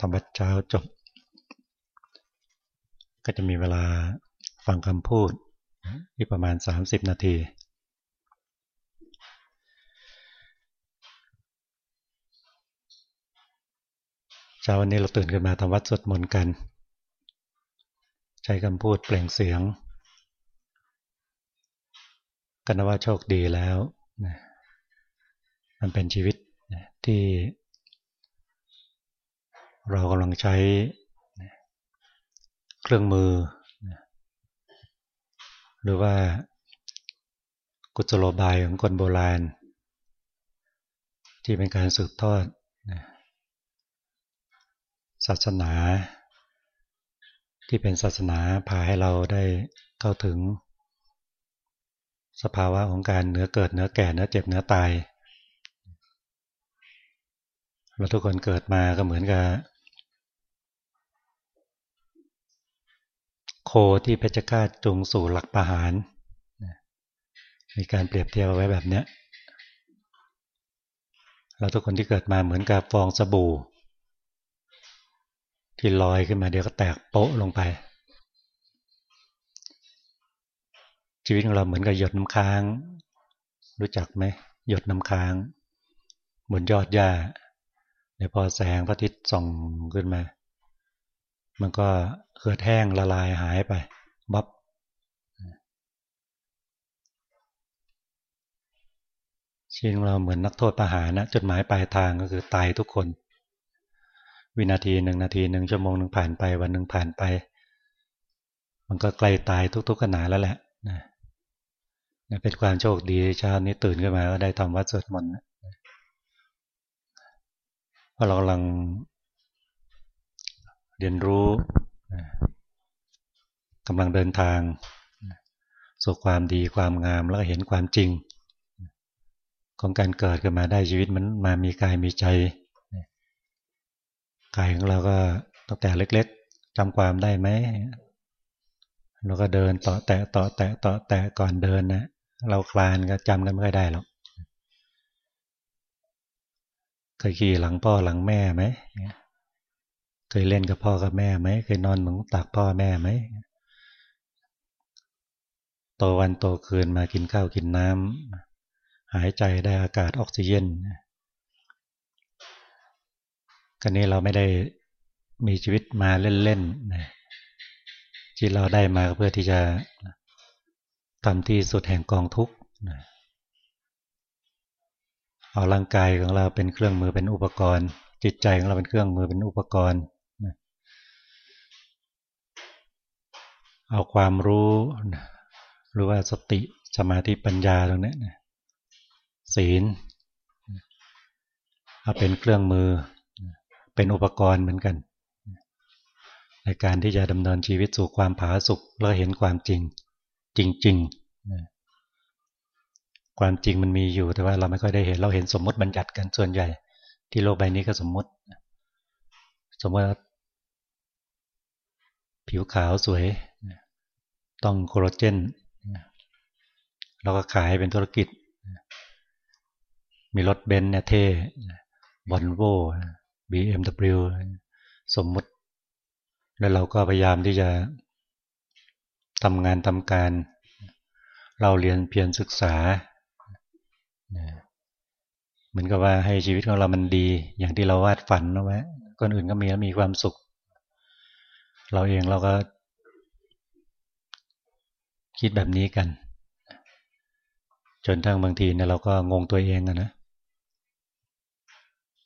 ทำวัดเช้าจบ ก็จะมีเวลาฟังคำพูดอีกประมาณ 30 นาที เช้าวันนี้เราตื่นขึ้นมาทำวัดสวดมนต์กัน ใช้คำพูดเปล่งเสียง กันว่าโชคดีแล้ว มันเป็นชีวิตที่ เรากำลังใช้เครื่องมือ หรือว่ากุศโลบายของคนโบราณ ที่เป็นการสืบทอดศาสนา ที่เป็นศาสนาพาให้เราได้เข้าถึง สภาวะของการเนื้อเกิดเนื้อแก่เนื้อเจ็บเนื้อตายเราทุกคนเกิดมาก็เหมือนกับ โคที่เพชฌฆาตจูงสู่หลักประหารมีการเปรียบเทียบไว้แบบนี้เราทุกคนที่เกิดมาเหมือนกับฟองสบู่ ที่ลอยขึ้นมาเดี๋ยวก็แตกโป๊ะลงไป ชีวิตของเราเหมือนกับหยดน้ำค้าง รู้จักไหมหยดน้ำค้าง บนยอดหญ้าเดี๋ยวพอแสงพระอาทิตย์ส่องขึ้นมา มันก็เกิดแห้งละลายหายไป บับชีวิตเราเหมือนนักโทษประหารนะจุดหมายปลายทางก็คือตายทุกคน วินาทีหนึ่งนาทีหนึ่งชั่วโมงหนึ่งผ่านไปวันหนึ่งผ่านไป มันก็ใกล้ตายทุกๆขณะแล้วแหละนะเป็นความโชคดีเช้านี้ตื่นขึ้นมาก็ได้ทำวัดสวดมนต์พราะเรากำลัง เรียนรู้กำลังเดินทางสู่ความดีความงามแล้วก็เห็นความจริง ของการเกิดขึ้นมาได้ชีวิตมันมามีกายมีใจกายของเราก็ตั้งแต่เล็กๆจำความได้ไหมเราก็เดินต่อแตะต่อแตะต่อแตะก่อนเดินนะเราคลานก็จำกันไม่ค่อยได้หรอกเคยขี่หลังพ่อหลังแม่ไหม เคยเล่นกับพ่อกับแม่ไหมเคยนอนหมุงตักพ่อแม่ไหมโตวันโตคืนมากินข้าวกินน้ำหายใจได้อากาศออกซิเจนกันนี้เราไม่ได้มีชีวิตมาเล่นๆที่เราได้มาเพื่อที่จะทำที่สุดแห่งกองทุกข์เอาร่างกายของเราเป็นเครื่องมือเป็นอุปกรณ์ จิตใจของเราเป็นเครื่องมือเป็นอุปกรณ์ เอาความรู้หรือว่าสติสมาธิปัญญาตรงนี้ศีลเอาเป็นเครื่องมือเป็นอุปกรณ์เหมือนกัน ในการที่จะดำเนินชีวิตสู่ความผาสุกและเห็นความจริง จริงๆความจริงมันมีอยู่แต่ว่าเราไม่ค่อยได้เห็นเราเห็นสมมติบัญญัติกันส่วนใหญ่ ที่โลกใบนี้ก็สมมติ สมมติ ผิวขาวสวย ต้องโคโลเจนเราก็ขายเป็นธุรกิจ มีรถเบนซ์เนี่ยเท่ Volvo BMW สมมุติ แล้วเราก็พยายามที่จะทำงานทำการ เราเรียนเพียรศึกษาเหมือนกับว่าให้ชีวิตของเรามันดี อย่างที่เราวาดฝันนะว่าคนอื่นก็มีแล้วมีความสุข เราเองเราก็ คิดแบบนี้กัน จนทั้งบางทีเนี่ยเราก็งงตัวเองนะ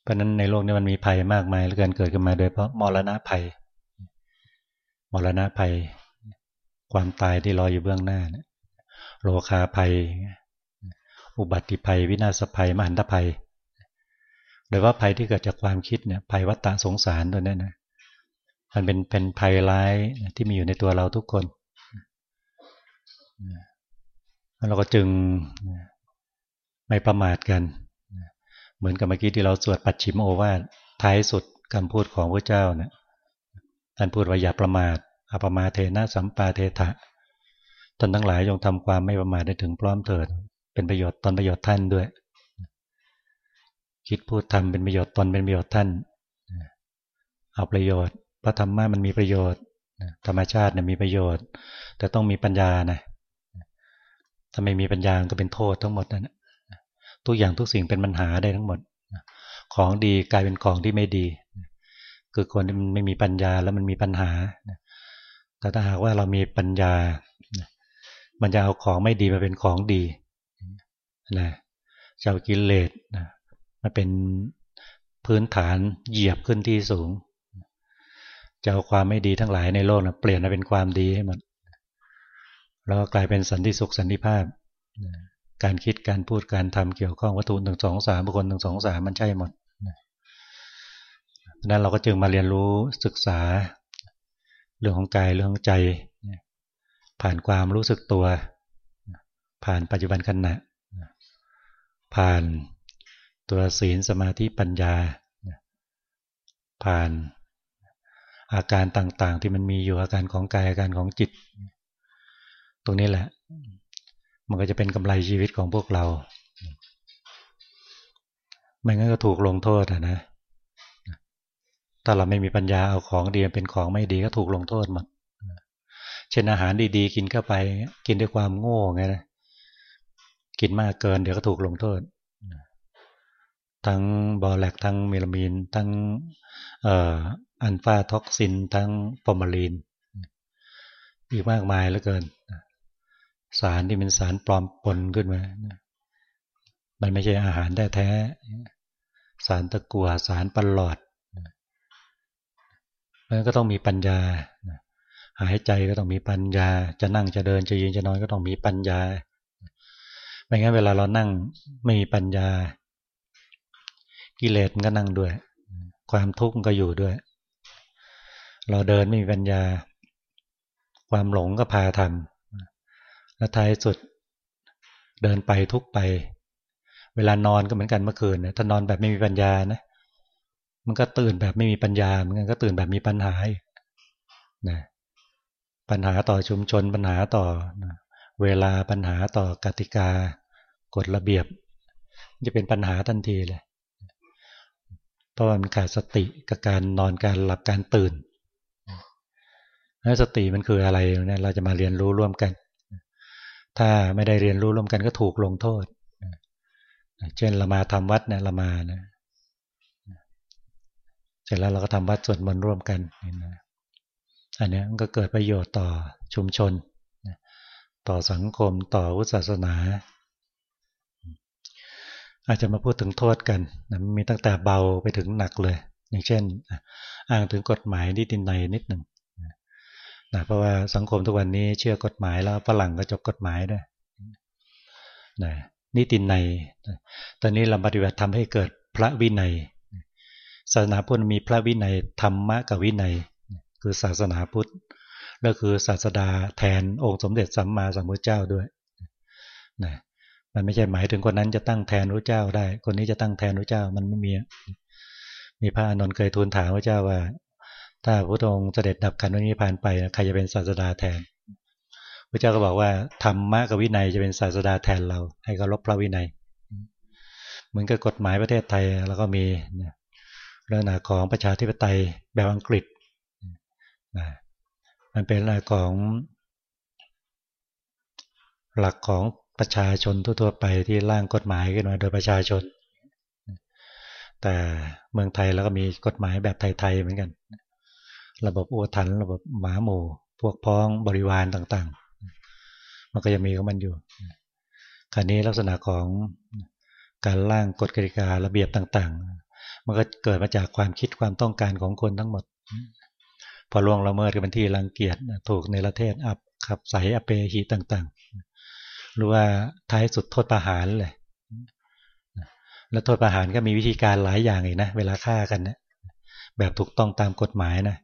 เพราะนั้นในโลกนี้มันมีภัยมากมายเหลือเกินเกิดขึ้นมาโดยเพราะมรณะภัย มรณะภัย ความตายที่รออยู่เบื้องหน้าเนี่ยโลคาภัย อุบัติภัย วินาศภัย มหันตภัย โดยว่าภัยที่เกิดจากความคิดเนี่ยภัยวัฏฏะสงสารตัวนี้นะมันเป็นเป็นภัยร้ายที่มีอยู่ในตัวเราทุกคน เราก็จึงไม่ประมาทกัน เหมือนกับเมื่อกี้ที่เราสวดปัจฉิมโอวาทท้ายสุดคำพูดของพระเจ้าเนี่ยท่านพูดว่าอย่าประมาทอปมาเทนะสัมปาเทถะท่านทั้งหลายจงทำความไม่ประมาทได้ถึงพร้อมเถิด เป็นประโยชน์ตนประโยชน์ท่านด้วย คิดพูดทำเป็นประโยชน์ตนเป็นประโยชน์ท่าน เอาประโยชน์พระธรรมะมันมีประโยชน์ธรรมชาติเนี่ยมีประโยชน์ แต่ต้องมีปัญญานะ ถ้าไม่มีปัญญาก็เป็นโทษทั้งหมดนะทุกอย่างทุกสิ่งเป็นปัญหาได้ทั้งหมด ของดีกลายเป็นของที่ไม่ดี คือคนที่มันไม่มีปัญญาแล้วมันมีปัญหา แต่ถ้าหากว่าเรามีปัญญา มันจะเอาของไม่ดีมาเป็นของดีนะเจ้ากิเลสนะมาเป็นพื้นฐานเหยียบขึ้นที่สูงจะเอาความไม่ดีทั้งหลายในโลกนะเปลี่ยนมาเป็นความดีให้หมด แล้วก็กลายเป็นสันติสุขสันติภาพ การคิดการพูดการทำเกี่ยวข้องวัตถุหนึ่งสองสามบุคคลหนึ่งสองสามมันใช่หมดนั้นเราก็จึงมาเรียนรู้ศึกษา เรื่องของกายเรื่องของใจ ผ่านความรู้สึกตัว ผ่านปัจจุบันขณะผ่านตัวศีลสมาธิปัญญา ผ่านอาการต่างๆที่มันมีอยู่อาการของกายอาการของจิต ตรงนี้แหละ มันก็จะเป็นกำไรชีวิตของพวกเรา ไม่งั้นก็ถูกลงโทษนะถ้าเราไม่มีปัญญาเอาของดีเป็นของไม่ดีก็ถูกลงโทษหมดเช่นอาหารดีๆ กินเข้าไป กินด้วยความโง่ไงนะกินมากเกินเดี๋ยวก็ถูกลงโทษ ทั้งบอแลกทั้งเมลามีน ทั้งอันฟาท็อกซิน ทั้งฟอร์มาลีน อีกมากมายเหลือเกิน สารที่เป็นสารปลอมปนขึ้นมา มันไม่ใช่อาหารแท้ๆสารตะกัวสารปลอดมันก็ต้องมีปัญญา หายใจก็ต้องมีปัญญา จะนั่งจะเดินจะยืนจะนอนก็ต้องมีปัญญา ไม่งั้นเวลาเรานั่งไม่มีปัญญา กิเลสมันก็นั่งด้วย ความทุกข์มันก็อยู่ด้วย เราเดินไม่มีปัญญา ความหลงก็พาทำ แล้วท้ายสุด เดินไปทุกไป เวลานอนก็เหมือนกันเมื่อคืนนะถ้านอนแบบไม่มีปัญญานะมันก็ตื่นแบบไม่มีปัญญาเหมือนกันก็ตื่นแบบมีปัญหานะปัญหาต่อชุมชนปัญหาต่อเวลาปัญหาต่อกติกากฎระเบียบ จะเป็นปัญหาทันทีเลยเพราะมันขาดสติกับการนอนการหลับการตื่นแล้วสติมันคืออะไรเนี่ยเราจะมาเรียนรู้ร่วมกัน ถ้าไม่ได้เรียนรู้ร่วมกันก็ถูกลงโทษ เช่นเรามาทำวัดเนี่ยเรามานะเสร็จแล้วเราก็ทำวัดสวดมนต์ร่วมกันอันนี้มันก็เกิดประโยชน์ต่อชุมชน ต่อสังคมต่อวุฒิศาสนา อาจจะมาพูดถึงโทษกันนะมีตั้งแต่เบาไปถึงหนักเลย อย่างเช่น อ้างถึงกฎหมายนิตินัยนิดหนึ่ง นะเพราะว่าสังคมทุกวันนี้เชื่อกฎหมายแล้วฝรั่งก็จบกฎหมายด้วยนะนิตินัยตอนนี้เราปฏิบัติทำให้เกิดพระวินัย ศาสนาพุทธมีพระวินัยธรรมะกับวินัย คือศาสนาพุทธแล้วคือศาสดาแทนองค์สมเด็จสัมมาสัมพุทธเจ้าด้วยนะมันไม่ใช่หมายถึงคนนั้นจะตั้งแทนพระเจ้าได้ คนนี้จะตั้งแทนพระเจ้ามันไม่มี มีพระอนนท์เคยทูลถามพระเจ้าว่า ถ้าพระองค์เสด็จดับขันธ์นี้ผ่านไปใครจะเป็นศาสดาแทนพระเจ้าก็บอกว่าธรรมะกับวินัยจะเป็นศาสดาแทนเรา ให้เคารพพระวินัย เหมือนกับกฎหมายประเทศไทยแล้วก็มีเรื่องของประชาธิปไตยแบบอังกฤษมันเป็นเรื่องของหลักของประชาชนทั่วๆไปที่ร่างกฎหมายขึ้นมาโดยประชาชน แต่เมืองไทยแล้วก็มีกฎหมายแบบไทยๆเหมือนกัน ระบบอุทันระบบหมาหมู่พวกพ้องบริวารต่างๆ มันก็ยังมีของมันอยู่คราวนี้ลักษณะของการร่างกฎกติการะเบียบต่างๆ มันก็เกิดมาจากความคิดความต้องการของคนทั้งหมด พอล่วงละเมิดกันเป็นที่รังเกียจถูกในประเทศอับขับใสอเปหีต่างๆ หรือว่าท้ายสุดโทษประหารเลยแล้วโทษประหารก็มีวิธีการหลายอย่างอีกนะ เวลาฆ่ากันเนะแบบถูกต้องตามกฎหมายนะ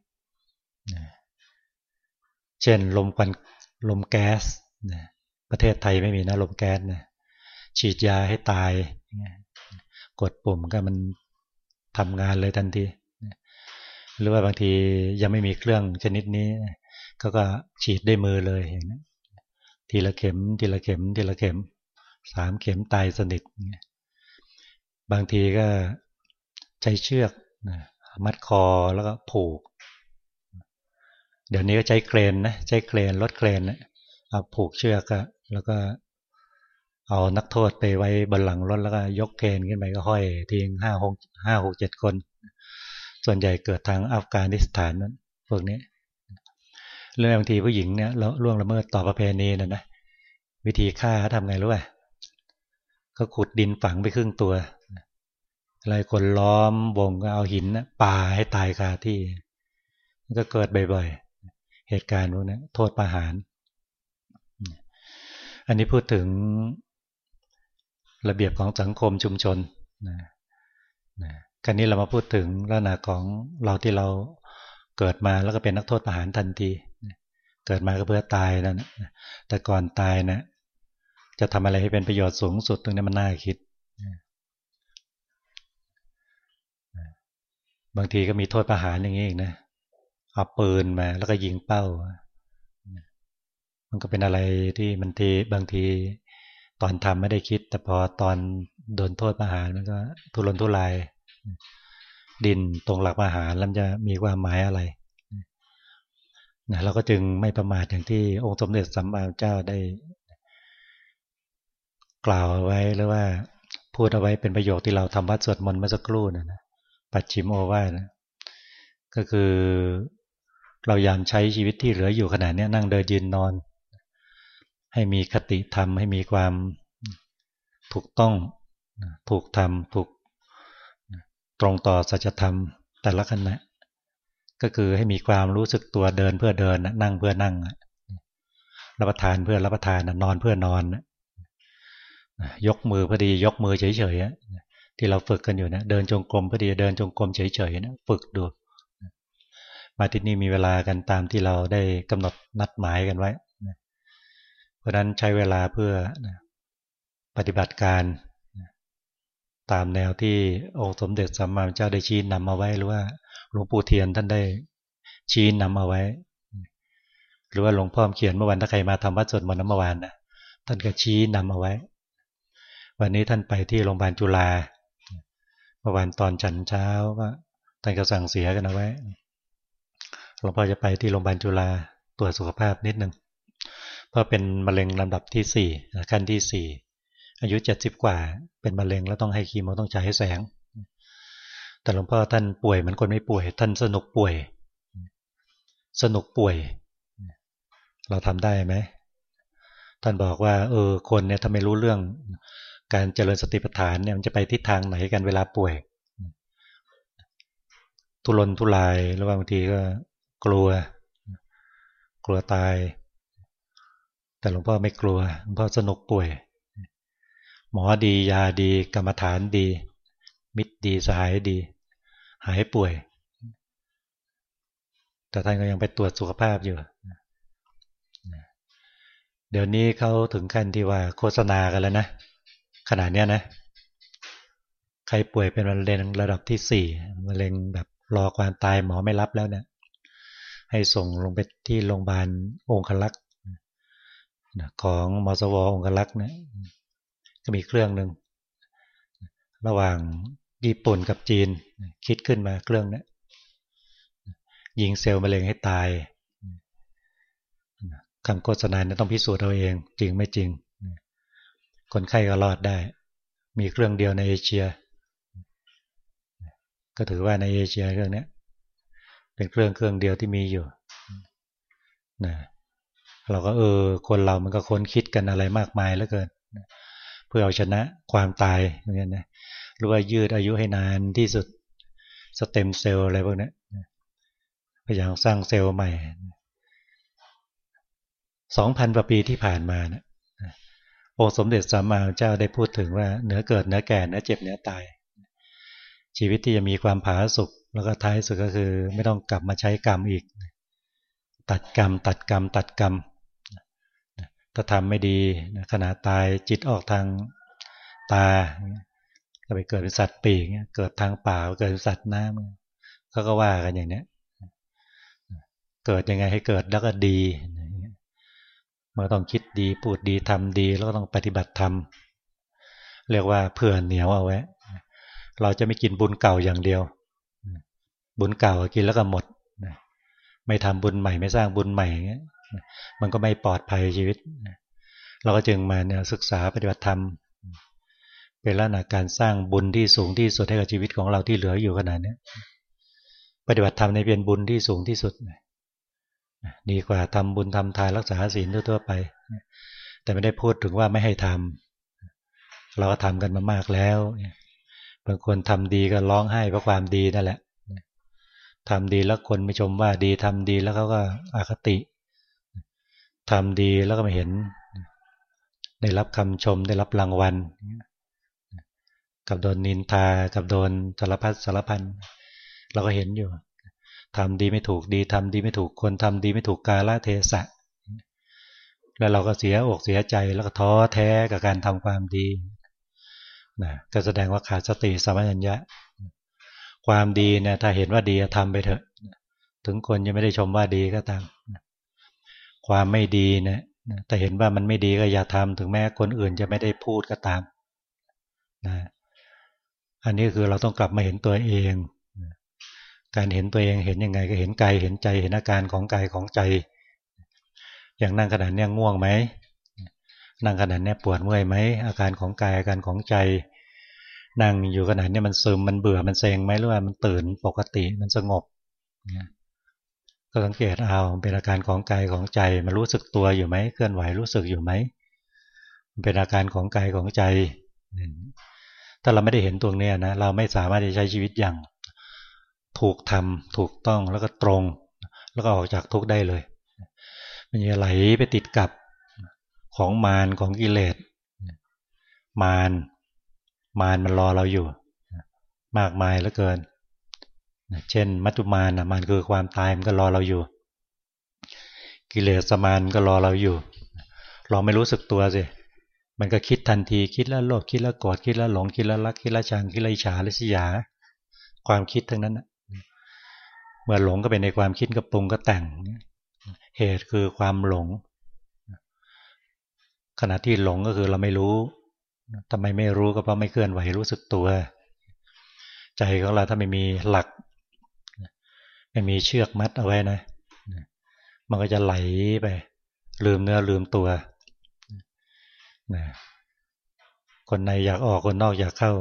เช่นลมควันลมแก๊สประเทศไทยไม่มีนะลมแก๊สนะฉีดยาให้ตาย กดปุ่มก็มันทำงานเลยทันทีหรือว่าบางทียังไม่มีเครื่องชนิดนี้ก็ก็ฉีดด้วยมือเลยอย่างนี้ทีละเข็ม ทีละเข็ม ทีละเข็มสามเข็มตายสนิทบางทีก็ใช้เชือกมัดคอแล้วก็ผูก เดี๋ยวนี้ก็ใช้เครนนะใช้เครนรถเครนนะเอาผูกเชือกแล้วก็ เอานักโทษไปไว้บนหลังรถแล้วก็ยกเครนขึ้นไปก็ห้อยทิ้งห้าหกห้าหกเจ็ดคน ส่วนใหญ่เกิดทางอัฟกานิสถานนั้นพวกนี้เรื่องบางทีผู้หญิงเนี่ยล่วงละเมิดต่อประเพณีนะนะวิธีฆ่าทำไงรู้ป่ะก็ขุดดินฝังไปครึ่งตัวอะไรคนล้อมวงก็เอาหินปาให้ตายคาที่ ก็เกิดบ่อยๆ เหตุการณ์พวกนี้โทษประหาร อันนี้พูดถึงระเบียบของสังคมชุมชนนะนะคราวนี้เรามาพูดถึงลักษณะของเราที่เราเกิดมาแล้วก็เป็นนักโทษประหารทันทีเกิดมาก็เพื่อตายนั่นแต่ก่อนตายนะจะทำอะไรให้เป็นประโยชน์สูงสุดตรงนี้มันน่าคิด บางทีก็มีโทษประหารอย่างนี้อีกนะ เอาปืนมา แล้วก็ยิงเป้า มันก็เป็นอะไรที่มันทีบางที ตอนทำไม่ได้คิด แต่พอตอนโดนโทษประหารมันก็ทุรนทุราย ดินตรงหลักประหารแล้วจะมีความหมายอะไรนะเราก็จึงไม่ประมาทอย่างที่องค์สมเด็จสัมมาเจ้าได้ กล่าวไว้หรือว่าพูดเอาไว้เป็นประโยคที่เราทำวัดสวดมนต์เมื่อสักครู่นะนะปัจฉิมโอวาทนะก็คือ เรายามใช้ชีวิตที่เหลืออยู่ขนาดนี้นั่งเดินยืนนอน ให้มีคติธรรม ให้มีความถูกต้องถูกทำถูกตรงต่อสัจธรรมแต่ละขณะก็คือให้มีความรู้สึกตัวเดินเพื่อเดินนั่งเพื่อนั่งรับประทานเพื่อรับประทานนอนเพื่อนอน ยกมือพอดียกมือเฉยๆที่เราฝึกกันอยู่นะเดินจงกรมพอดีเดินจงกรมเฉยๆนะฝึกดู มาที่นี่มีเวลากันตามที่เราได้กำหนดนัดหมายกันไว้ เพราะนั้นใช้เวลาเพื่อปฏิบัติการตามแนวที่องค์สมเด็จสัมมาเจ้าได้ชี้นำมาไว้ หรือว่าหลวงปู่เทียนท่านได้ชี้นำเอาไว้ หรือว่าหลวงพ่อเขียนเมื่อวันถ้าใครมาทำวัดสวดมนต์เมื่อวานนะท่านก็ชี้นำเอาไว้ วันนี้ท่านไปที่โรงพยาบาลจุฬาเมื่อวานตอนฉันเช้าก็ท่านก็สั่งเสียกันเอาไว้ หลวงพ่อจะไปที่โรงพยาบาลจุฬาตรวจสุขภาพนิดหนึ่งเพราะเป็นมะเร็งลำดับที่สี่ขั้นที่สี่อายุเจ็ดสิบกว่า เป็นมะเร็งแล้วต้องให้คีโมต้องใช้แสง แต่หลวงพ่อท่านป่วยเหมือนคนไม่ป่วย ท่านสนุกป่วย สนุกป่วย เราทำได้ไหมท่านบอกว่า เออ คนเนี่ยถ้าไม่รู้เรื่อง การเจริญสติปัฏฐานเนี่ยมันจะไปทิศทางไหนกันเวลาป่วย ทุรนทุราย แล้วบางทีก็ กลัว กลัวตาย แต่หลวงพ่อไม่กลัวหลวงพ่อสนุกป่วย หมอดียาดี กรรมฐานดี มิตรดีสหายดี หายป่วย แต่ท่านก็ยังไปตรวจสุขภาพอยู่เดี๋ยวนี้เขาถึงขั้นที่ว่าโฆษณากันแล้วนะขนาดเนี้ยนะ ใครป่วยเป็นมะเร็งระดับที่สี่มะเร็งแบบรอความตายหมอไม่รับแล้วเนะี่ย ให้ส่งลงไปที่โรงพยาบาลองคลักษ์ของมสวองคลักษ์นะก็มีเครื่องหนึ่งระหว่างญี่ปุ่นกับจีน คิดขึ้นมาเครื่องนี้ยิงเซลล์มะเร็งให้ตายคำโฆษณาเนี่ยต้องพิสูจน์เอาเอง จริงไม่จริง คนไข้ก็รอดได้ มีเครื่องเดียวในเอเชีย ก็ถือว่าในเอเชียเครื่องนี้ เป็นเครื่องเครื่องเดียวที่มีอยู่นะเราก็เออ คนเรามันก็ค้นคิดกันอะไรมากมายแล้วเกินเพื่อเอาชนะความตายอย่างนี้นะหรือว่ายืดอายุให้นานที่สุดสเต็มเซลล์อะไรพวกนี้พยายามสร้างเซลล์ใหม่สองพันกว่าปีที่ผ่านมานะองค์สมเด็จสัมมาเจ้าได้พูดถึงว่าเนื้อเกิดเนื้อแก่เนื้อเจ็บเนื้อตาย ชีวิตที่จะมีความผาสุก แล้วก็ท้ายสุดก็คือไม่ต้องกลับมาใช้กรรมอีก ตัดกรรม ตัดกรรม ตัดกรรม ถ้าทำไม่ดีขณะตายจิตออกทางตา ก็ไปเกิดเป็นสัตว์ปีกเกิดทางป่าเกิดเป็นสัตว์น้ำเขาก็ว่ากันอย่างนี้เกิดยังไงให้เกิดแล้วก็ดีมันต้องคิดดีพูดดีทำดี แล้วก็ต้องปฏิบัติธรรมเรียกว่าเผื่อเหนียวเอาไว้ เราจะไม่กินบุญเก่าอย่างเดียว บุญเก่ากินแล้วก็หมดไม่ทำบุญใหม่ไม่สร้างบุญใหม่เงี้ยมันก็ไม่ปลอดภัยชีวิต เราก็จึงมาเนี่ยศึกษาปฏิบัติธรรม เป็นลักษณะการสร้างบุญที่สูงที่สุดให้กับชีวิตของเราที่เหลืออยู่ขนาดนี้ปฏิบัติธรรมในเป็นบุญที่สูงที่สุดดีกว่าทำบุญทำทานรักษาศีลทั่วไป แต่ไม่ได้พูดถึงว่าไม่ให้ทำเราก็ทำกันมามากแล้วบางคนทำดีก็ร้องไห้เพราะความดีนั่นแหละ ทำดีแล้วคนไม่ชมว่าดีทำดีแล้วเขาก็อคติทำดีแล้วก็ไมาเห็น ได้รับคำชมได้รับรางวัล กับโดนนินทา กับโดนสารพัดสารพันเราก็เห็นอยู่ทำดีไม่ถูกดีทำดีไม่ถูกคนทำดีไม่ถูกกาลเทศะ แล้วเราก็เสียอกเสียใจแล้วก็ท้อแท้กับการทำความดีนะก็แสดงว่าขาดสติสมัญญะ ความดีเนี่ยถ้าเห็นว่าดีทำไปเถอะ ถึงคนยังไม่ได้ชมว่าดีก็ตามความไม่ดีเนี่ยแต่เห็นว่ามันไม่ดีก็อย่าทำถึงแม้คนอื่นจะไม่ได้พูดก็ตามนะอันนี้คือเราต้องกลับมาเห็นตัวเอง การเห็นตัวเองเห็นยังไง ก็เห็นกายเห็นใจเห็นอาการของกายของใจ อย่างนั่งขนาดนี้ง่วงไหมนั่งขนาดนี้ปวดเมื่อยไหมอาการของกายอาการของใจ นั่งอยู่ขนาดนี้มันซึมมันเบื่อมันเซ็งไหมหรือว่ามันตื่นปกติมันสงบก็สังเกตเอาเป็นอาการของกายของใจมันรู้สึกตัวอยู่ไหมเคลื่อนไหวรู้สึกอยู่ไหมมันเป็นอาการของกายของใจ ถ้าเราไม่ได้เห็นตัวนี้นะเราไม่สามารถจะใช้ชีวิตอย่าง ถูกทำถูกต้องแล้วก็ตรง แล้วก็ออกจากทุกข์ได้เลย มันจะไหลไปติดกับของมารของกิเลสมาร มารมันรอเราอยู่ มากมายเหลือเกิน เช่น มัจจุมารนะมันคือความตายมันก็รอเราอยู่ กิเลสมารก็รอเราอยู่ เราไม่รู้สึกตัวสิมันก็คิดทันทีคิดแล้วโลภคิดแล้วโกรธคิดแล้วหลงคิดแล้วรักคิดแล้วชังคิดแล้วอิจฉาลิษยา ความคิดทั้งนั้นเมื่อหลงก็เป็นในความคิดก็ปรุงก็แต่ง เหตุคือความหลง ขณะที่หลงก็คือเราไม่รู้ ทำไมไม่รู้ก็เพราะไม่เคลื่อนไหวรู้สึกตัว ใจของเราถ้าไม่มีหลัก ไม่มีเชือกมัดเอาไว้นะ มันก็จะไหลไป ลืมเนื้อลืมตัวนะคนในอยากออกคนนอกอยากเข้า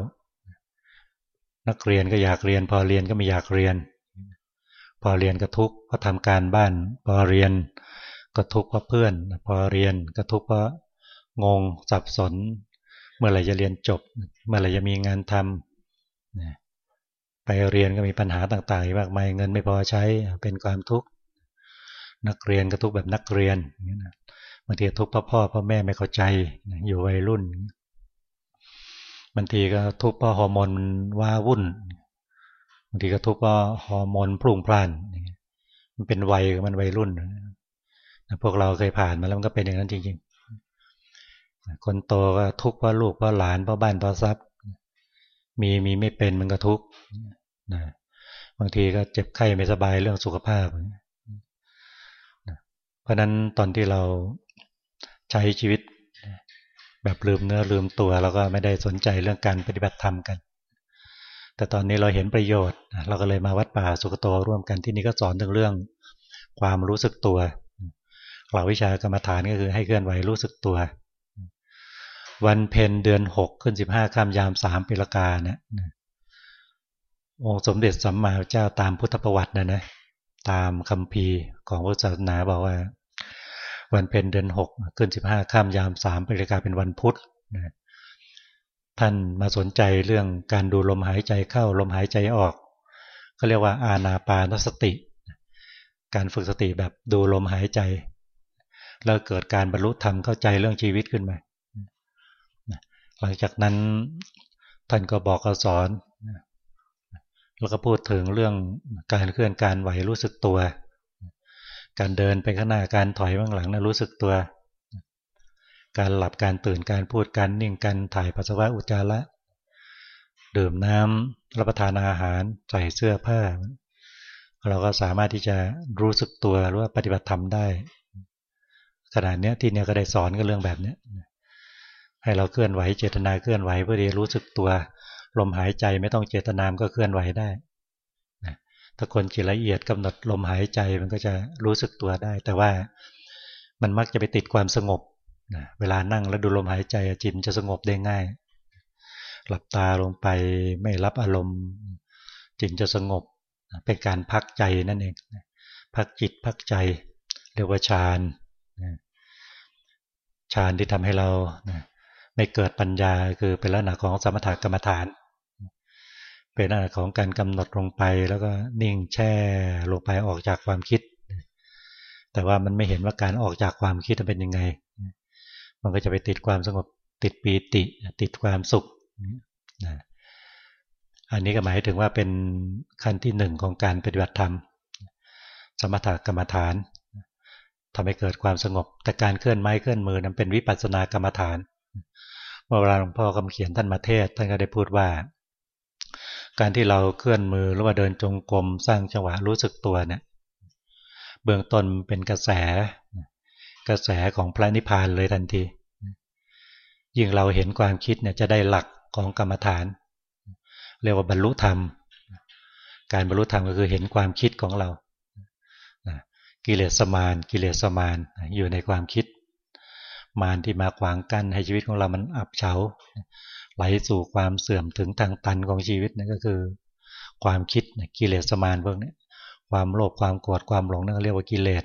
นักเรียนก็อยากเรียน พอเรียนก็ไม่อยากเรียน พอเรียนก็ทุกข์เพราะทำการบ้าน พอเรียนก็ทุกข์เพราะเพื่อน พอเรียนก็ทุกข์เพราะงงสับสน เมื่อไหร่จะเรียนจบ เมื่อไหร่จะมีงานทำไปเรียนก็มีปัญหาต่างๆมากมายเงินไม่พอใช้เป็นความทุกข์นักเรียนก็ทุกข์แบบนักเรียนบางทีทุกข์เพราะพ่อพ่อแม่ไม่เข้าใจอยู่วัยรุ่นบางทีก็ทุกข์เพราะฮอร์โมนว้าวุ่นบางทีก็ทุกข์เพราะฮอร์โมนพรุ่งพล่านมันเป็นวัยมันวัยรุ่นพวกเราเคยผ่านมาแล้วมันก็เป็นอย่างนั้นจริง คนโตก็ทุกข์เพราะลูกเพราะหลานเพราะบ้านเพราะทรัพย์ มีมีไม่เป็นมันก็ทุกข์นะบางทีก็เจ็บไข้ไม่สบายเรื่องสุขภาพเพราะนั้นตอนที่เราใช้ชีวิต แบบลืมเนื้อลืมตัวเราก็ไม่ได้สนใจเรื่องการปฏิบัติธรรมกัน แต่ตอนนี้เราเห็นประโยชน์ เราก็เลยมาวัดป่าสุกโตร่วมกันที่นี่ก็สอนถึงเรื่องความรู้สึกตัวหลักวิชากรรมฐานก็คือให้เคลื่อนไหวรู้สึกตัว วันเพ็ญเดือนหกขึ้นสิบห้าค่ำยามสามปีละกาเนี่ยองค์สมเด็จสัมมาเจ้าตามพุทธประวัตินะนะตามคำพีของพุทธศาสนาบอกว่า วันเพ็ญเดือนหกขึ้นสิบห้าค่ำยามสามปีละกาเป็นวันพุธนะท่านมาสนใจเรื่องการดูลมหายใจเข้าลมหายใจออกเขาเรียกว่าอาณาปานสติ การฝึกสติแบบดูลมหายใจ แล้วเกิดการบรรลุธรรมเข้าใจเรื่องชีวิตขึ้นมา หลังจากนั้นท่านก็บอกกสอนแล้วก็พูดถึงเรื่องการเคลื่อนการไหวรู้สึกตัว การเดินไปข้างหน้าการถอยบ้างหลังนะรู้สึกตัว การหลับการตื่นการพูดการนิ่งการถ่ายปัสสาวะอุจจาระดื่มน้ำรับประทานอาหารใส่เสื้อผ้า เราก็สามารถที่จะรู้สึกตัวหรือว่าปฏิบัติธรรมได้ขนาดนี้ที่เนี่ยก็ได้สอนกันเรื่องแบบนี้ ให้เราเคลื่อนไหวเจตนาเคลื่อนไหวเพื่อที่รู้สึกตัว ลมหายใจไม่ต้องเจตนามก็เคลื่อนไหวได้ถ้าคนจิตละเอียดกำหนดลมหายใจมันก็จะรู้สึกตัวได้ แต่ว่ามันมักจะไปติดความสงบเวลานั่งแล้วดูลมหายใจจิตจะสงบได้ง่าย หลับตาลงไปไม่รับอารมณ์จิตจะสงบเป็นการพักใจนั่นเองพักจิตพักใจ เรียกว่าฌานฌานที่ทำให้เรา ไม่เกิดปัญญาคือเป็นลักษณะของสมถกรรมฐาน เป็นลักษณะของการกำหนดลงไปแล้วก็นิ่งแช่ลงไปออกจากความคิด แต่ว่ามันไม่เห็นว่าการออกจากความคิดเป็นยังไง มันก็จะไปติดความสงบติดปีติ ติดความสุข อันนี้ก็หมายถึงว่าเป็นขั้นที่หนึ่งของการปฏิบัติธรรม สมถกรรมฐานทำให้เกิดความสงบ แต่การเคลื่อนไม้เคลื่อนมือนั้นเป็นวิปัสสนากรรมฐาน เมื่อเวลาหลวงพ่อคำเขียนท่านมาเทศ ท่านก็ได้พูดว่า การที่เราเคลื่อนมือหรือว่าเดินจงกรมสร้างจังหวะรู้สึกตัวเนี่ยเบื้องต้นเป็นกระแส กระแสของพระนิพพานเลยทันที ยิ่งเราเห็นความคิดเนี่ยจะได้หลักของกรรมฐาน เรียกว่าบรรลุธรรม การบรรลุธรรมก็คือเห็นความคิดของเรากิเลสสมานกิเลสสมานอยู่ในความคิด มานที่มาขวางกั้นให้ชีวิตของเรามันอับเฉา ไหลสู่ความเสื่อมถึงทางตันของชีวิตนั่นก็คือ ความคิดกิเลสมานพวกนี้ความโลภความโกรธความหลงนั่นเรียกว่ากิเลส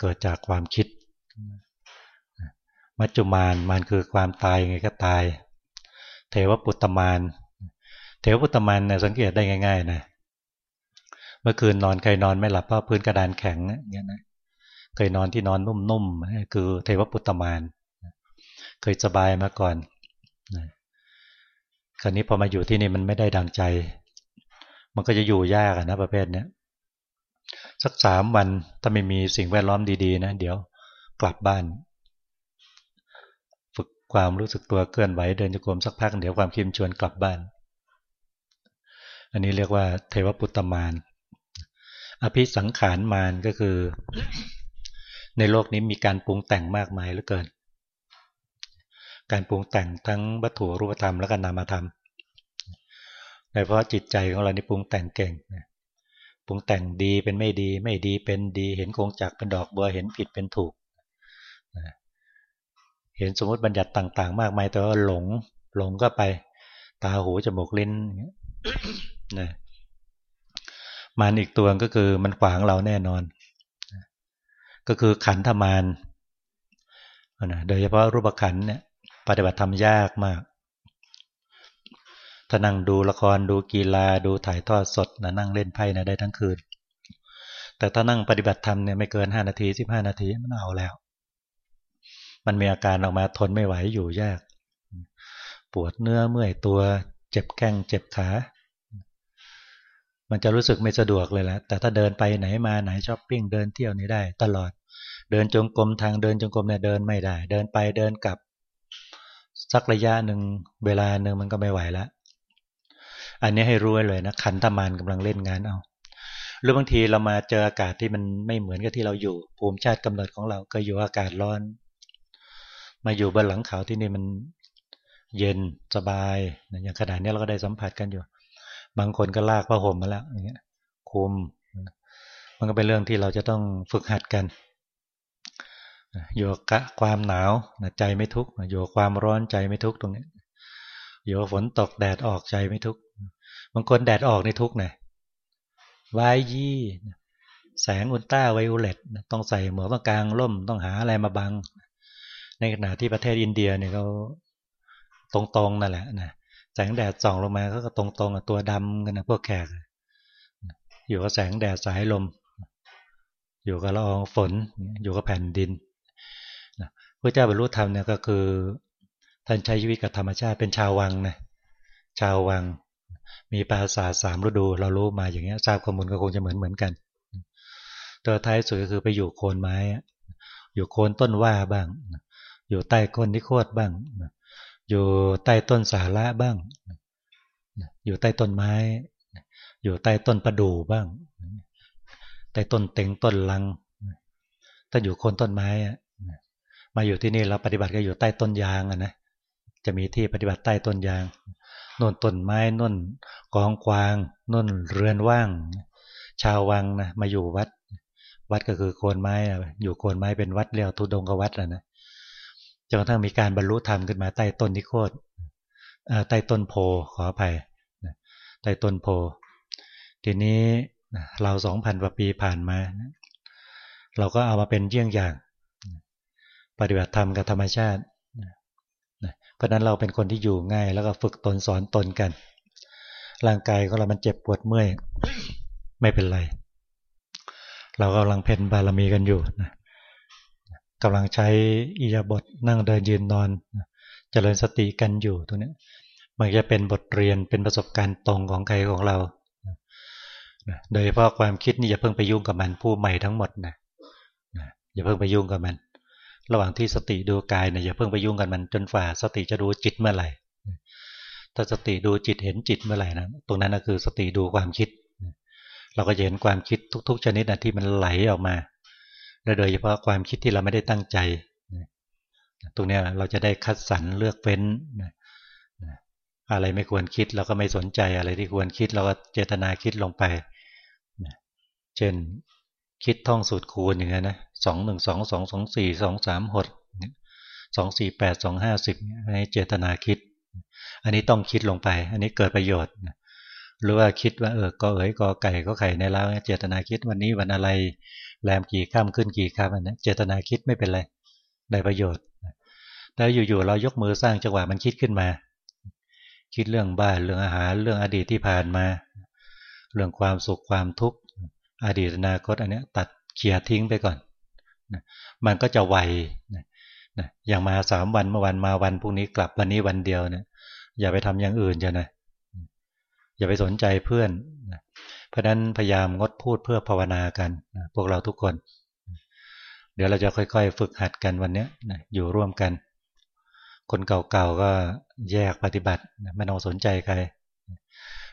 เกิดจากความคิด มัจจุมานมันคือความตายไงก็ตาย เทวปุตตมานเทวปุตตมานเนี่ยสังเกตได้ง่าย ๆ นะเมื่อคืนนอนใครนอนไม่หลับเพราะพื้นกระดานแข็งเนี่ยนะ เคยนอนที่นอนนุ่มๆคือเทวปุตตมานเคยสบายมาก่อนคราวนี้พอมาอยู่ที่นี่มันไม่ได้ดังใจ มันก็จะอยู่ยากนะประเภทเนี้ยสักสามวันถ้าไม่มีสิ่งแวดล้อมดีๆนะเดี๋ยวกลับบ้าน ฝึกความรู้สึกตัวเคลื่อนไหวเดินจงกรมสักพักเดี๋ยวความคิดชวนกลับบ้าน อันนี้เรียกว่าเทวปุตตมานอภิสังขารมานก็คือ ในโลกนี้มีการปรุงแต่งมากมายเหลือเกิน การปรุงแต่งทั้งวัตถุรูปธรรมและกนามธรรมโดยเพราะจิตใจของเรานี่ปรุงแต่งเก่งปรุงแต่งดีเป็นไม่ดี ไม่ดีเป็นดี เห็นโคงจักเป็นดอกบัวเห็นผิดเป็นถูก เห็นสมมติบัญญัติต่าง ๆ มากมายแต่ว่าหลงหลงก็ไปตาหูจมูกลิ้นนะมารอีกตัวก็คือมันขวางเราแน่นอน ก็คือขันธมารนะโดยเฉพาะรูปขันเนี่ยปฏิบัติทำยากมากถ้านั่งดูละครดูกีฬาดูถ่ายทอดสดนะนั่งเล่นไพ่นะได้ทั้งคืน แต่ถ้านั่งปฏิบัติธรรมเนี่ยไม่เกินห้านาทีสิบห้านาทีมันเอาแล้ว มันมีอาการออกมาทนไม่ไหวอยู่ยาก ปวดเนื้อเมื่อยตัว เจ็บแข้งเจ็บขา มันจะรู้สึกไม่สะดวกเลยแหละแต่ถ้าเดินไปไหนมาไหนช้อปปิ้งเดินเที่ยวนี่ได้ ตลอด เดินจงกรมทางเดินจงกรมเนี่ยเดินไม่ได้ เดินไปเดินกลับ สักระยะหนึ่งเวลาหนึ่งมันก็ไม่ไหวล้วอันนี้ให้รู้ไว้เลยนะขันธมานกำลังเล่นงานเอาหรือบางทีเรามาเจออากาศที่มันไม่เหมือนกับที่เราอยู่ ภูมิชาติกำเนิดของเราก็อยู่อากาศร้อน มาอยู่บนหลังเขาที่นี่มันเย็นสบายอย่างขนาดนี้เราก็ได้สัมผัสกันอยู่ บางคนก็ลากผ้าห่มมาแล้วอย่างเงี้ยคุม มันก็เป็นเรื่องที่เราจะต้องฝึกหัดกันอยู่กับความหนาวใจไม่ทุกข์อยู่กับความร้อนใจไม่ทุกข์ตรงนี้อยู่กับฝนตกแดดออกใจไม่ทุกข์บางคนแดดออกในทุกข์นะวายยี่แสงอุลตราไวโอเลตต้องใส่หมวกต้องกลางร่มต้องหาอะไรมาบัง ในขณะที่ประเทศอินเดียเนี่ยเขาตรงๆนั่นแหละนะ แสงแดดส่องลงมาก็ตรงๆตัวดำกันนะพวกแขก อยู่กับแสงแดดสายลม อยู่กับละอองฝน อยู่กับแผ่นดินพระเจ้าบรรลุธรรมเนี่ยก็คือท่านใช้ชีวิตกับธรรมชาติเป็นชาววังนะชาววัง มีปราสาทสามฤดู เรารู้มาอย่างเงี้ยทราบข้อมูลก็คงจะเหมือนเหมือนกัน ตัวท้ายสุดก็คือไปอยู่โคนไม้ อยู่โคนต้นว่าบ้าง อยู่ใต้ก้นนิโคตบ้าง อยู่ใต้ต้นสาระบ้าง อยู่ใต้ต้นไม้ อยู่ใต้ต้นประดู่บ้าง ใต้ต้นเต็งต้นลัง ถ้าอยู่คนต้นไม้มาอยู่ที่นี่เราปฏิบัติก็อยู่ใต้ต้นยางนะ จะมีที่ปฏิบัติใต้ต้นยางน่นต้นไม้น่นกองกวางน่นเรือนว่าง ชาววังนะมาอยู่วัด วัดก็คือโคนไม้อยู่โคนไม้เป็นวัดเรียกทุดงกวัดนะ นกระทั่งมีการบรรลุธรรมขึ้นมาใต้ต้นนิโคตใต้ต้นโพขออภัยใต้ต้นโพ ทีนี้เราสองพันกว่าปีผ่านมา เราก็เอามาเป็นเยี่ยงอย่าง ปฏิบัติธรรมกับธรรมชาติเพราะนั้นเราเป็นคนที่อยู่ง่าย แล้วก็ฝึกตนสอนตนกัน ร่างกายของเรามันเจ็บปวดเมื่อย ไม่เป็นไร เรากำลังเพ่นบารมีกันอยู่นะ กำลังใช้อิยาบทนั่งเดินยืนนอนเจริญสติกันอยู่ตรงนี้มันจะเป็นบทเรียนเป็นประสบการณ์ตรงของใครของเราโดยเฉพาะความคิดนี่อย่าเพิ่งไปยุ่งกับมันผู้ใหม่ทั้งหมดนะอย่าเพิ่งไปยุ่งกับมัน ระหว่างที่สติดูกายเนี่ยอย่าเพิ่งไปยุ่งกับมันจนฝ่าสติจะดูจิตเมื่อไหร่ ถ้าสติดูจิตเห็นจิตเมื่อไหร่นะตรงนั้นก็คือสติดูความคิด เราก็จะเห็นความคิดทุก ๆ ชนิดนะที่มันไหลออกมา โดยเฉพาะความคิดที่เราไม่ได้ตั้งใจ ตรงนี้เราจะได้คัดสรรเลือกเฟ้น อะไรไม่ควรคิดเราก็ไม่สนใจ อะไรที่ควรคิดเราก็เจตนาคิดลงไป เช่นคิดท่องสูตรคูณอย่างนี้นะสองหนึ่งสองสองสองสี่สองสามหดสองสี่แปดสองห้าสิบให้เจตนาคิด อันนี้ต้องคิดลงไป อันนี้เกิดประโยชน์ หรือว่าคิดว่าเออก็เอ๋ยก็ไก่ก็ไข่ในแล้วเจตนาคิดวันนี้วันอะไร แรมกี่ข้ามขึ้นกี่ข้ามอันนี้เจตนาคิดไม่เป็นไรได้ประโยชน์แล้วอยู่ๆเรายกมือสร้างจังหวะมันคิดขึ้นมา คิดเรื่องบ้านเรื่องอาหารเรื่องอดีตที่ผ่านมา เรื่องความสุขความทุกข์อดีตอนาคตอันนี้ตัดเขี่ยทิ้งไปก่อนมันก็จะไวอย่างมาสามวันเมื่อวันมาวันพรุ่งนี้กลับวันนี้วันเดียวเนะอย่าไปทำอย่างอื่นจ้ะนะอย่าไปสนใจเพื่อน เพราะนั้นพยายามงดพูดเพื่อภาวนากันนะพวกเราทุกคน เดี๋ยวเราจะค่อยๆ ฝึกหัดกันวันนี้นะอยู่ร่วมกัน คนเก่าๆก็แยกปฏิบัติไม่ต้องสนใจใคร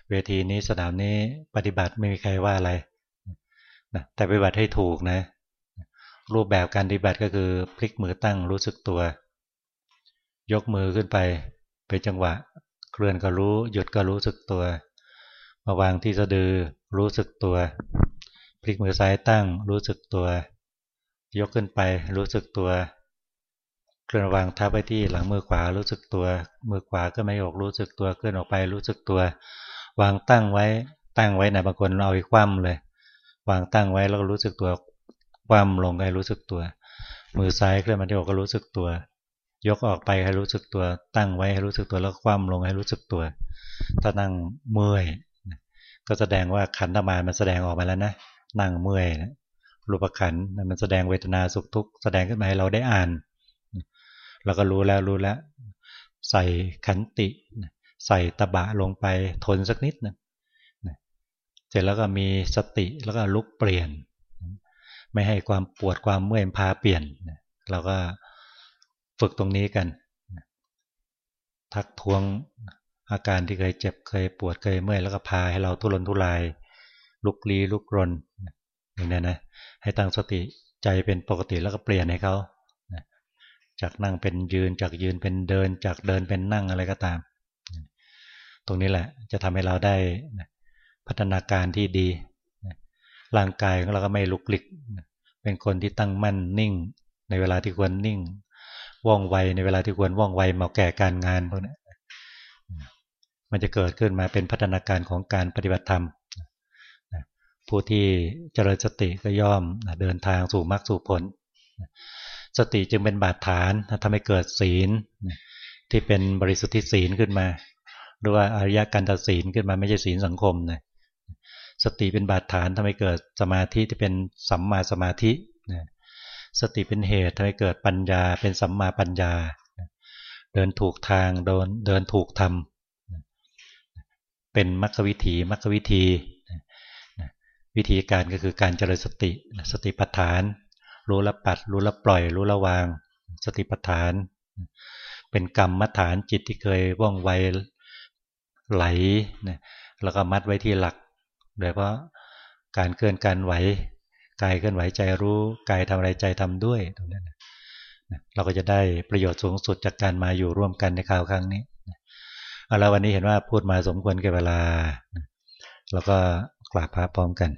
เวทีนี้สนามนี้ปฏิบัติไม่มีใครว่าอะไรนะแต่ปฏิบัติให้ถูกนะ รูปแบบการปฏิบัติก็คือพลิกมือตั้งรู้สึกตัว ยกมือขึ้นไปไปจังหวะ เคลื่อนก็รู้หยุดก็รู้สึกตัว มาวางที่สะดือรู้สึกตัว พลิกมือซ้ายตั้ง รู้สึกตัว ยกขึ้นไปรู้สึกตัว เคลื่อนวางทับไปที่หลังมือขวารู้สึกตัว มือขวาก็ไม่ออกรู้สึกตัวเคลื่อนออกไปรู้สึกตัว วางตั้งไว้ตั้งไว้ไหนบางคนเอาอีกคว่ำเลย วางตั้งไว้แล้วก็รู้สึกตัวความลงให้รู้สึกตัว มือซ้ายเคลื่อนมาที่อกก็รู้สึกตัว ยกออกไปให้รู้สึกตัว ตั้งไว้ให้รู้สึกตัวแล้วคว่ำลงให้รู้สึกตัวถ้านั่งเมื่อย ก็แสดงว่าขันธมารมันแสดงออกมาแล้วนะนั่งเมื่อยนะรูปขันมันแสดงเวทนาสุขทุกข์แสดงขึ้นมาให้เราได้อ่านเราก็รู้แล้วรู้แล้ว ใส่ขันติ ใส่ตะบะลงไปทนสักนิดนะเสร็จแล้วก็มีสติแล้วก็ลุกเปลี่ยน ไม่ให้ความปวดความเมื่อยพาเปลี่ยนเราก็ฝึกตรงนี้กัน ทักทวง อาการที่เคยเจ็บเคยปวดเคยเมื่อยแล้วก็พาให้เราทุรนทุราย ลุกลี้ลุกรนอย่างนี้นะให้ตั้งสติใจเป็นปกติแล้วก็เปลี่ยนให้เขาจากนั่งเป็นยืนจากยืนเป็นเดิน จากเดินเป็นนั่งอะไรก็ตาม ตรงนี้แหละจะทำให้เราได้พัฒนาการที่ดีร่างกายของเราก็ไม่ลุกลิกเป็นคนที่ตั้งมั่นนิ่ง ในเวลาที่ควรนิ่งว่องไวในเวลาที่ควรว่องไวมาแก่การงานพวกนี้ มันจะเกิดขึ้นมาเป็นพัฒนาการของการปฏิบัติธรรม ผู้ที่เจริญสติก็ย่อมเดินทางสู่มรรคสู่ผล สติจึงเป็นบาดฐานทำให้เกิดศีลที่เป็นบริสุทธิศีลขึ้นมา หรือว่าอริยการตัดศีลขึ้นมาไม่ใช่ศีลสังคมนะสติเป็นบาดฐานทำให้เกิดสมาธิที่เป็นสัมมาสมาธิ สติเป็นเหตุทำให้เกิดปัญญาเป็นสัมมาปัญญา เดินถูกทางเดินเดินถูกทำ เป็นมรรควิธีมรรควิธี วิธีการก็คือการเจริญสติสติปัฏฐาน รู้ละปัด รู้ละปล่อย รู้ละวาง สติปัฏฐาน เป็นกรรมมฐานจิตที่เคยว่องไวไหลแล้วก็มัดไว้ที่หลัก โดยเพราะการเคลื่อนการไหวกายเคลื่อนไหวใจรู้กายทำอะไรใจทำด้วยตรงนั้นเราก็จะได้ประโยชน์สูงสุดจากการมาอยู่ร่วมกันในคราวครั้งนี้ เอาละวันนี้เห็นว่าพูดมาสมควรแก่เวลา แล้วก็กราบพระพร้อมกัน